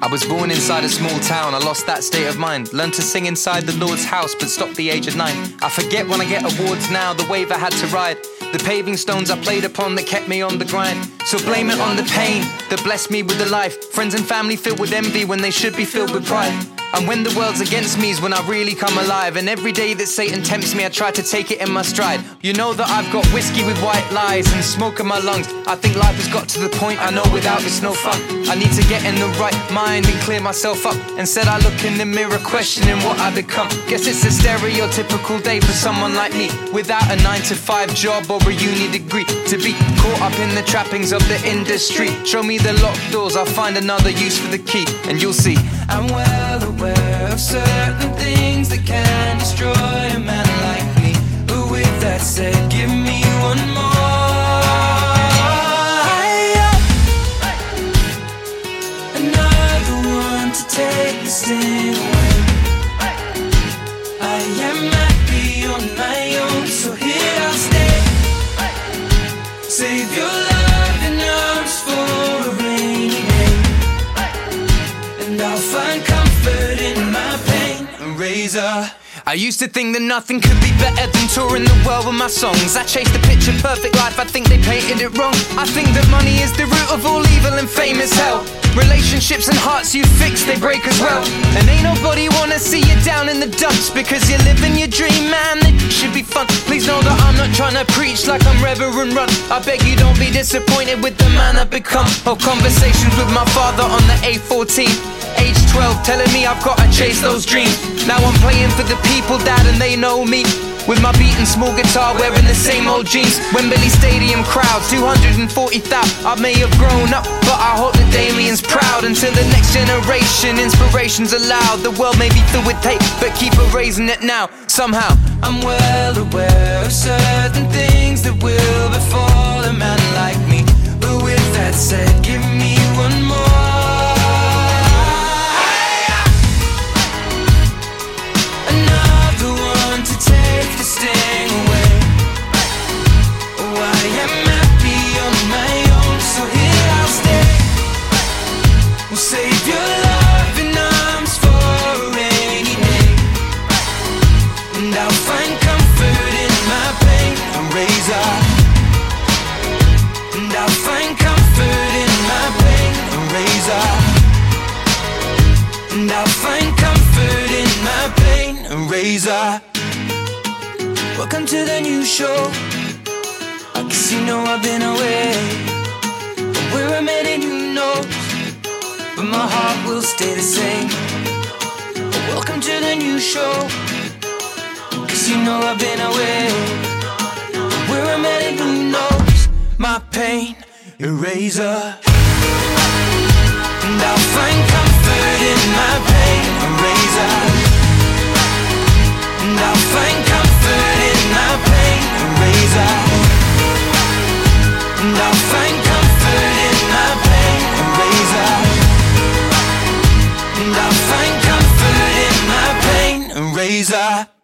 I was born inside a small town, I lost that state of mind. Learned to sing inside the Lord's house, but stopped the age of nine. I forget when I get awards now, the wave I had to ride. The paving stones I played upon that kept me on the grind. So blame it on the pain that blessed me with a life. Friends and family filled with envy when they should be filled with pride. And when the world's against me is when I really come alive. And every day that Satan tempts me, I try to take it in my stride. You know that I've got whiskey with white lies and smoke in my lungs. I think life has got to the point I know without it's no fun. I need to get in the right mind and clear myself up. Instead, I look in the mirror, questioning what I become. Guess it's a stereotypical day for someone like me. Without a 9 to 5 job or a uni degree. To be caught up in the trappings of the industry. Show me the locked doors, I'll find another use for the key. And you'll see. I'm well aware of certain things that can destroy a man like me. But with that said, give me find comfort in my pain. Razor. I used to think that nothing could be better than touring the world with my songs. I chased a picture perfect life, I think they painted it wrong. I think that money is the root of all evil and fame is hell. Relationships and hearts you fix, they break as well. And ain't nobody wanna see you down in the dumps because you're living your dream, man. Be fun. Please know that I'm not trying to preach like I'm Reverend Run. I beg you don't be disappointed with the man I've become. Or conversations with my father on the A14. Age 12, telling me I've gotta chase those dreams. Now I'm playing for the people, dad, and they know me. With my beating small guitar, wearing the same old jeans. Wembley Stadium crowd, 240,000. I may have grown up, but I hope that Damien's proud. Until the next generation, inspiration's allowed. The world may be filled with hate, but keep erasing it now, somehow. I'm well aware of certain things that will befall a man like me. But with that A. Welcome to the new show. I guess you know I've been away. But where I'm headed, who knows? But my heart will stay the same. Welcome to the new show. Cause you know I've been away. Where I'm headed, who knows? My pain, eraser. And I'll find comfort in my freezer.